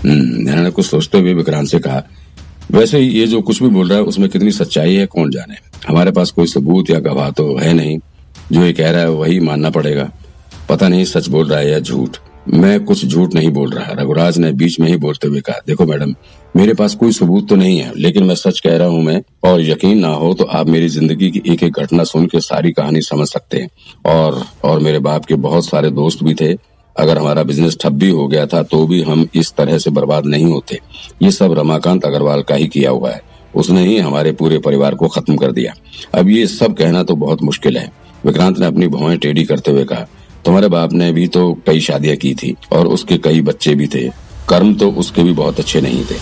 हम्म, ने कुछ सोचते हुए विक्रांत से कहा वैसे ये जो कुछ भी बोल रहा है उसमें कितनी सच्चाई है कौन जाने? हमारे पास कोई सबूत या गवाह तो है नहीं। जो ये कह रहा है वही मानना पड़ेगा। पता नहीं सच बोल रहा है या झूठ। मैं कुछ झूठ नहीं बोल रहा। रघुराज ने बीच में ही बोलते हुए कहा देखो मैडम मेरे पास कोई सबूत तो नहीं है लेकिन मैं सच कह रहा हूँ मैं और यकीन ना हो तो आप मेरी ज़िंदगी की एक एक घटना सुन के सारी कहानी समझ सकते हैं। और और मेरे बाप के बहुत सारे दोस्त भी थे अगर हमारा बिज़नेस ठप भी हो गया था तो भी हम इस तरह से बर्बाद नहीं होते। ये सब रमाकांत अग्रवाल का ही किया हुआ है। उसने ही हमारे पूरे परिवार को खत्म कर दिया। अब ये सब कहना तो बहुत मुश्किल है। विक्रांत ने अपनी भौएँ टेढ़ी करते हुए कहा, तुम्हारे बाप ने भी तो कई शादियाँ की थी, और उसके कई बच्चे भी थे। कर्म तो उसके भी बहुत अच्छे नहीं थे।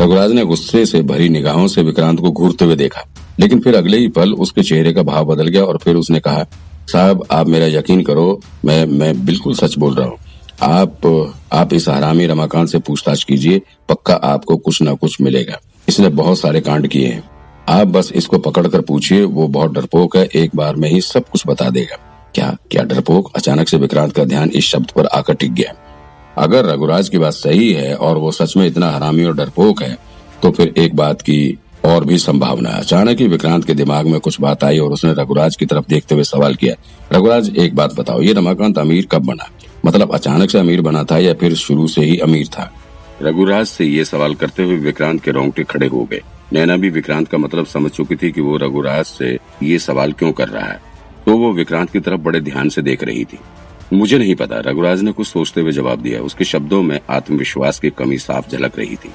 रघुराज ने गुस्से से भरी निगाहों से विक्रांत को घूरते हुए देखा, लेकिन फिर अगले ही पल उसके चेहरे का भाव बदल गया और फिर उसने कहा साहब, आप मेरा यकीन करो, मैं मैं बिल्कुल सच बोल रहा हूँ। आप आप इस हरामी रमाकांत से पूछताछ कीजिए, पक्का आपको कुछ न कुछ मिलेगा। इसने बहुत सारे कांड किए हैं। आप बस इसको पकड़कर पूछिए, वो बहुत डरपोक है, एक बार में ही सब कुछ बता देगा। क्या क्या डरपोक? अचानक से विक्रांत का ध्यान इस शब्द पर आकर टिक गया। अगर रघुराज की बात सही है और वो सच में इतना हरामी और डरपोक है तो फिर एक बात की और भी संभावना अचानक ही विक्रांत के दिमाग में कुछ बात आई और उसने रघुराज की तरफ़ देखते हुए सवाल किया, रघुराज, एक बात बताओ, ये रमाकांत अमीर कब बना? मतलब अचानक से अमीर बना था या फिर शुरू से ही अमीर था? रघुराज से ये सवाल करते हुए विक्रांत के रोंगटे खड़े हो गए। नैना भी विक्रांत का मतलब समझ चुकी थी कि वो रघुराज से ये सवाल क्यों कर रहा है। तो वो विक्रांत की तरफ़ बड़े ध्यान से देख रही थी। मुझे नहीं पता, रघुराज ने कुछ सोचते हुए जवाब दिया। उसके शब्दों में आत्मविश्वास की कमी साफ़ झलक रही थी।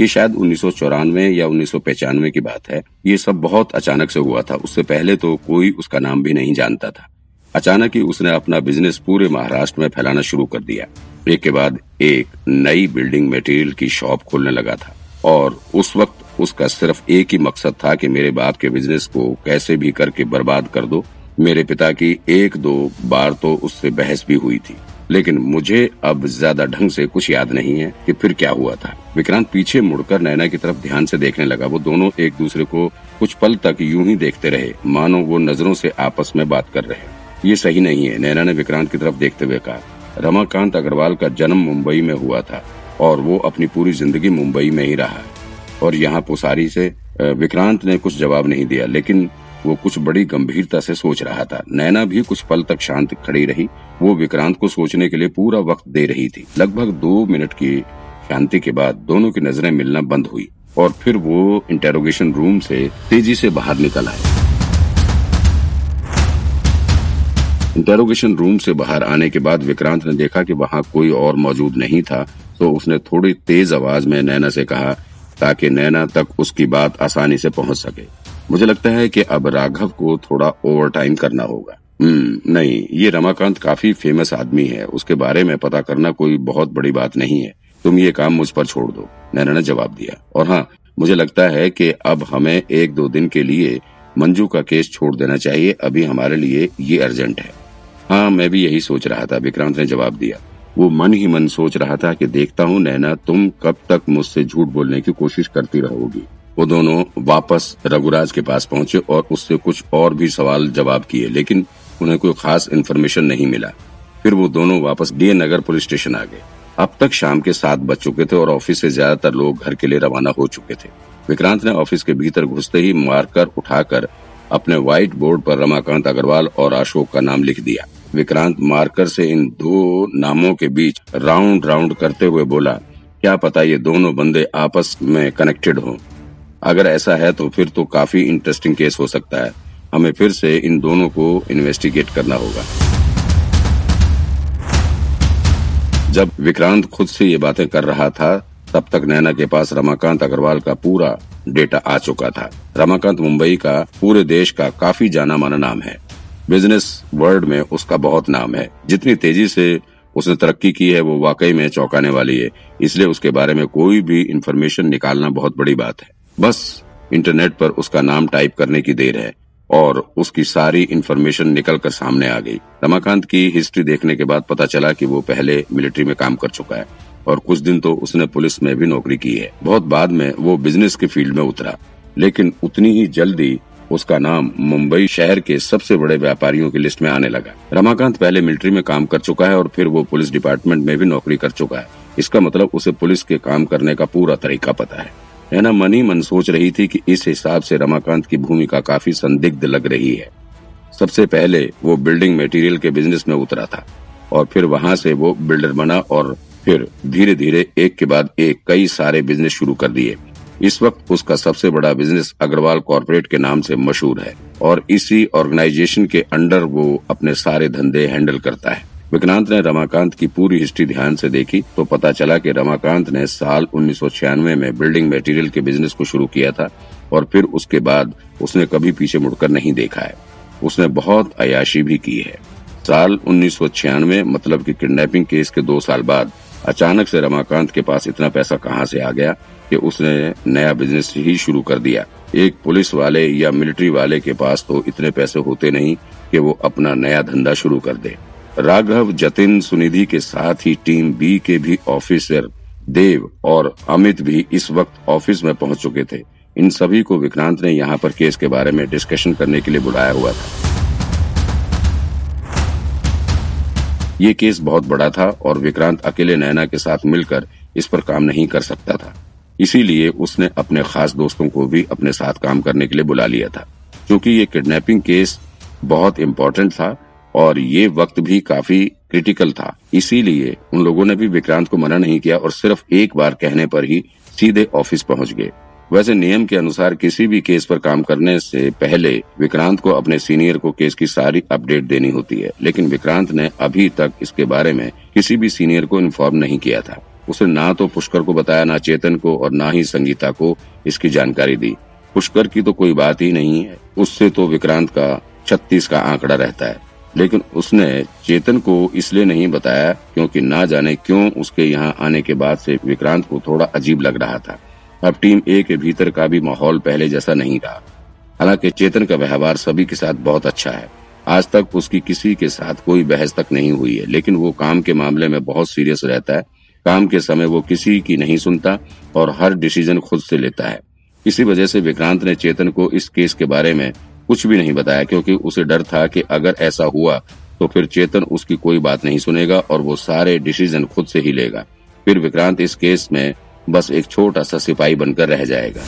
ये शायद उन्नीस सौ चौरानवे या उन्नीस की बात है। ये सब बहुत अचानक से हुआ था। उससे पहले तो कोई उसका नाम भी नहीं जानता था। अचानक ही उसने अपना बिज़नेस पूरे महाराष्ट्र में फैलाना शुरू कर दिया। एक के बाद एक नई बिल्डिंग मटेरियल की शॉप खोलने लगा था। और उस वक्त उसका सिर्फ़ एक ही मकसद था कि मेरे बाप के बिज़नेस को कैसे भी करके बर्बाद कर दो। मेरे पिता की एक दो बार तो उससे बहस भी हुई थी। लेकिन मुझे अब ज़्यादा ढंग से कुछ याद नहीं है कि फिर क्या हुआ था। विक्रांत पीछे मुड़कर नैना की तरफ़ ध्यान से देखने लगा। वो दोनों एक दूसरे को कुछ पल तक यूँ ही देखते रहे। मानो वो नज़रों से आपस में बात कर रहे ये सही नहीं है, नैना ने विक्रांत की तरफ़ देखते हुए कहा। रमाकांत अग्रवाल का जन्म मुंबई में हुआ था और वो अपनी पूरी ज़िंदगी मुंबई में ही रहा। और यहाँ पुसारी से विक्रांत ने कुछ जवाब नहीं दिया, लेकिन वो कुछ बड़ी गंभीरता से सोच रहा था। नैना भी कुछ पल तक शांत खड़ी रही। वो विक्रांत को सोचने के लिए पूरा वक्त दे रही थी। लगभग दो मिनट की शांति के बाद दोनों की नज़रें मिलना बंद हुई और फिर वो इंटेरोगेशन रूम से तेज़ी से बाहर निकल आए। इंटेरोगेशन रूम से बाहर आने के बाद विक्रांत ने देखा कि वहाँ कोई और मौजूद नहीं था तो उसने थोड़ी तेज आवाज़ में नैना से कहा ताकि नैना तक उसकी बात आसानी से पहुँच सके। मुझे लगता है कि अब राघव को थोड़ा ओवर टाइम करना होगा। हम्म नहीं, ये रमाकांत काफ़ी फ़ेमस आदमी है। उसके बारे में पता करना कोई बहुत बड़ी बात नहीं है। तुम ये काम मुझ पर छोड़ दो। नैना ने जवाब दिया। और हाँ मुझे लगता है कि अब हमें एक दो दिन के लिए मंजू का केस छोड़ देना चाहिए। अभी हमारे लिए ये अर्जेंट है। हाँ मैं भी यही सोच रहा था। विक्रांत ने जवाब दिया। वो मन ही मन सोच रहा था कि देखता हूँ, नैना, तुम कब तक मुझसे झूठ बोलने की कोशिश करती रहोगी। वो दोनों वापस रघुराज के पास पहुँचे और उससे कुछ और भी सवाल जवाब किए, लेकिन उन्हें कोई खास इन्फॉर्मेशन नहीं मिला। फिर वो दोनों वापस डी नगर पुलिस स्टेशन आ गए। अब तक शाम के सात बज चुके थे और ऑफ़िस से ज़्यादातर लोग घर के लिए रवाना हो चुके थे। विक्रांत ने ऑफ़िस के भीतर घुसते ही मार्कर उठाकर अपने व्हाइट बोर्ड पर रमाकांत अग्रवाल और अशोक का नाम लिख दिया। विक्रांत मार्कर से इन दो नामों के बीच राउंड राउंड करते हुए बोला, क्या पता ये दोनों बंदे आपस में कनेक्टेड हों? अगर ऐसा है तो फिर तो काफ़ी इंटरेस्टिंग केस हो सकता है। हमें फिर से इन दोनों को इन्वेस्टिगेट करना होगा। जब विक्रांत खुद से ये बातें कर रहा था, तब तक नैना के पास रमाकांत अग्रवाल का पूरा डेटा आ चुका था। रमाकांत मुंबई का, पूरे देश का काफ़ी जाना माना नाम है। बिज़नेस वर्ल्ड में उसका बहुत नाम है। जितनी तेज़ी से उसने तरक्की की है, वो वाकई में चौंकाने वाली है। इसलिए उसके बारे में कोई भी इन्फॉर्मेशन निकालना बहुत बड़ी बात है। बस इंटरनेट पर उसका नाम टाइप करने की देर है और उसकी सारी इन्फॉर्मेशन निकल कर सामने आ गई। रमाकांत की हिस्ट्री देखने के बाद पता चला कि वो पहले मिलिट्री में काम कर चुका है और कुछ दिन तो उसने पुलिस में भी नौकरी की है। बहुत बाद में वो बिज़नेस के फ़ील्ड में उतरा। लेकिन उतनी ही जल्दी उसका नाम मुंबई शहर के सबसे बड़े व्यापारियों की लिस्ट में आने लगा। रमाकांत पहले मिलिट्री में काम कर चुका है और फिर वो पुलिस डिपार्टमेंट में भी नौकरी कर चुका है। इसका मतलब उसे पुलिस के काम करने का पूरा तरीका पता है। नैना मनी मन सोच रही थी कि इस हिसाब से रमाकांत की भूमिका काफ़ी संदिग्ध लग रही है। सबसे पहले वो बिल्डिंग मटेरियल के बिज़नेस में उतरा था और फिर वहाँ से वो बिल्डर बना और फिर धीरे धीरे एक के बाद एक कई सारे बिज़नेस शुरू कर दिए। इस वक्त उसका सबसे बड़ा बिज़नेस अग्रवाल कॉरपोरेट के नाम से मशहूर है और इसी ऑर्गेनाइजेशन के अंडर वो अपने सारे धंधे हैंडल करता है। विक्रांत ने रमाकांत की पूरी हिस्ट्री ध्यान से देखी तो पता चला कि रमाकांत ने साल उन्नीस सौ छियानवे में बिल्डिंग मटेरियल के बिज़नेस को शुरू किया था और फिर उसके बाद उसने कभी पीछे मुड़कर नहीं देखा है। उसने बहुत अयाशी भी की है। साल उन्नीस सौ छियानवे मतलब की किडनैपिंग केस के दो साल बाद अचानक से रमाकांत के पास इतना पैसा कहाँ से आ गया कि उसने नया बिज़नेस ही शुरू कर दिया। एक पुलिस वाले या मिलिट्री वाले के पास तो इतने पैसे होते नहीं कि वो अपना नया धंधा शुरू कर दे। राघव, जतिन, सुनिधि के साथ ही टीम बी के भी ऑफिसर देव और अमित भी इस वक्त ऑफ़िस में पहुँच चुके थे। इन सभी को विक्रांत ने यहाँ पर केस के बारे में डिस्कशन करने के लिए बुलाया हुआ था। ये केस बहुत बड़ा था और विक्रांत अकेले नैना के साथ मिलकर इस पर काम नहीं कर सकता था। इसीलिए उसने अपने खास दोस्तों को भी अपने साथ काम करने के लिए बुला लिया था। क्योंकि ये किडनैपिंग केस बहुत इम्पोर्टेंट था और ये वक्त भी काफ़ी क्रिटिकल था। इसीलिए उन लोगों ने भी विक्रांत को मना नहीं किया और सिर्फ़ एक बार कहने पर ही सीधे ऑफ़िस पहुँच गए। वैसे नियम के अनुसार किसी भी केस पर काम करने से पहले विक्रांत को अपने सीनियर को केस की सारी अपडेट देनी होती है, लेकिन विक्रांत ने अभी तक इसके बारे में किसी भी सीनियर को इन्फॉर्म नहीं किया था। उसने ना तो पुष्कर को बताया, ना चेतन को और ना ही संगीता को इसकी जानकारी दी। पुष्कर की तो कोई बात ही नहीं है। उससे तो विक्रांत का छत्तीस का आंकड़ा रहता है। लेकिन उसने चेतन को इसलिए नहीं बताया क्योंकि ना जाने क्यों उसके यहाँ आने के बाद से विक्रांत को थोड़ा अजीब लग रहा था। अब टीम ए के भीतर का भी माहौल पहले जैसा नहीं रहा। हालाँकि चेतन का व्यवहार सभी के साथ बहुत अच्छा है। आज तक उसकी किसी के साथ कोई बहस तक नहीं हुई है, लेकिन वो काम के मामले में बहुत सीरियस रहता है। काम के समय वो किसी की नहीं सुनता और हर डिसीज़न खुद से लेता है। इसी वजह से विक्रांत ने चेतन को इस केस के बारे में कुछ भी नहीं बताया, क्योंकि उसे डर था कि अगर ऐसा हुआ तो फिर चेतन उसकी कोई बात नहीं सुनेगा और वो सारे डिसीज़न खुद से ही लेगा। फिर विक्रांत इस केस में बस एक छोटा सा सिपाही बनकर रह जाएगा।